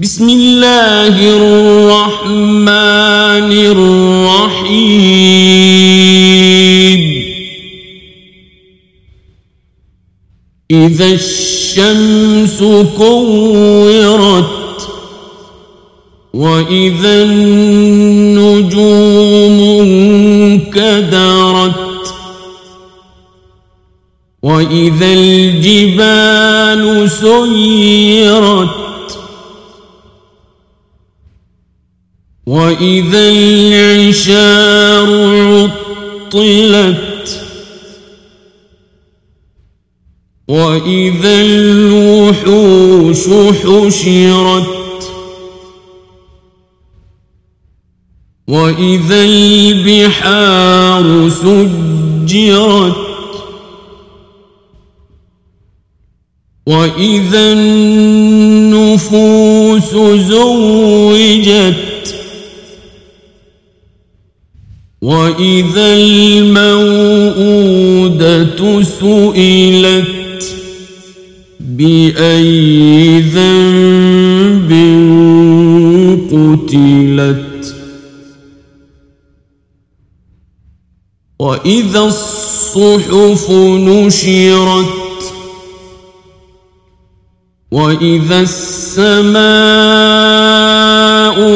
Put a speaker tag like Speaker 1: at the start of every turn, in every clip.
Speaker 1: بسم اللہ الرحمن الرحیم اذا الشمس كورت واذا النجوم انكدرت واذا الجبال سيرت وَإِذَا الْعِشَارُ عُطِّلَتْ وَإِذَا الْوُحُوشُ حُشِرَتْ وَإِذَا الْبِحَارُ سُجِّرَتْ وَإِذَا النُّفُوسُ زُوِّجَتْ وَإِذَا الْمَوْءُودَةُ سُئِلَتْ بِأَيِّ ذَنبٍ قُتِلَتْ وَإِذَا الصُّحُفُ نُشِرَتْ وَإِذَا السَّمَاءُ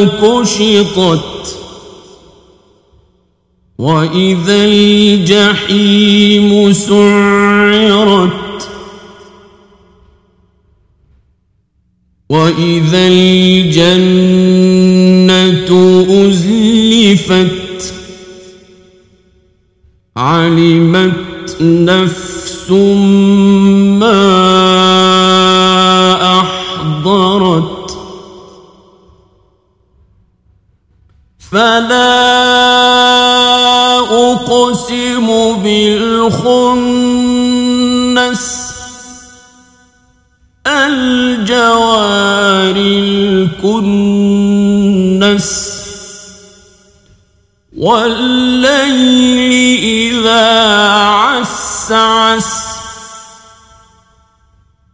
Speaker 1: كُشِطَتْ وَإِذَا الْجَحِيمُ سُعِّرَتْ وَإِذَا الْجَنَّةُ أُزْلِفَتْ عَلِمَتْ نَفْسٌ مَّا أَحْضَرَتْ فَلَا الخنس الجوار الكنس والليل إذا عسعس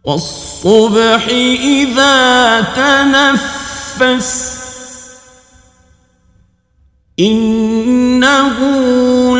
Speaker 1: والصبح إذا تنفس إنه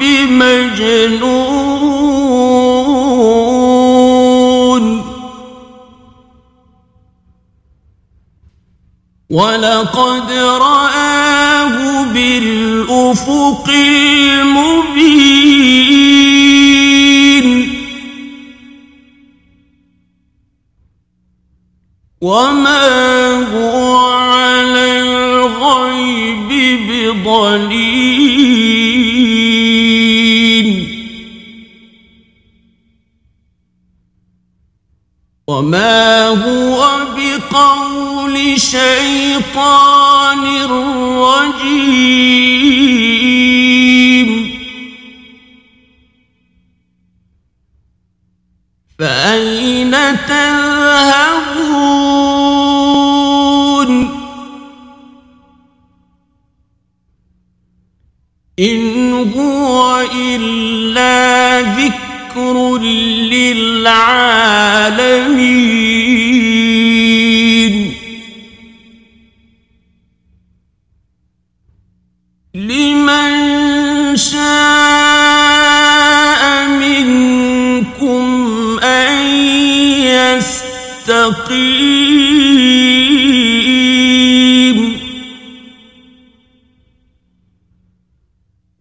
Speaker 1: بمجنون. ولقد رآه بالأفق المبين. وما بضنين وما هو بقول شيطان رجيم فأين تذهبون؟ إن هو إلا ذكر للعالمين. لمن شاء منكم أن يستقيم.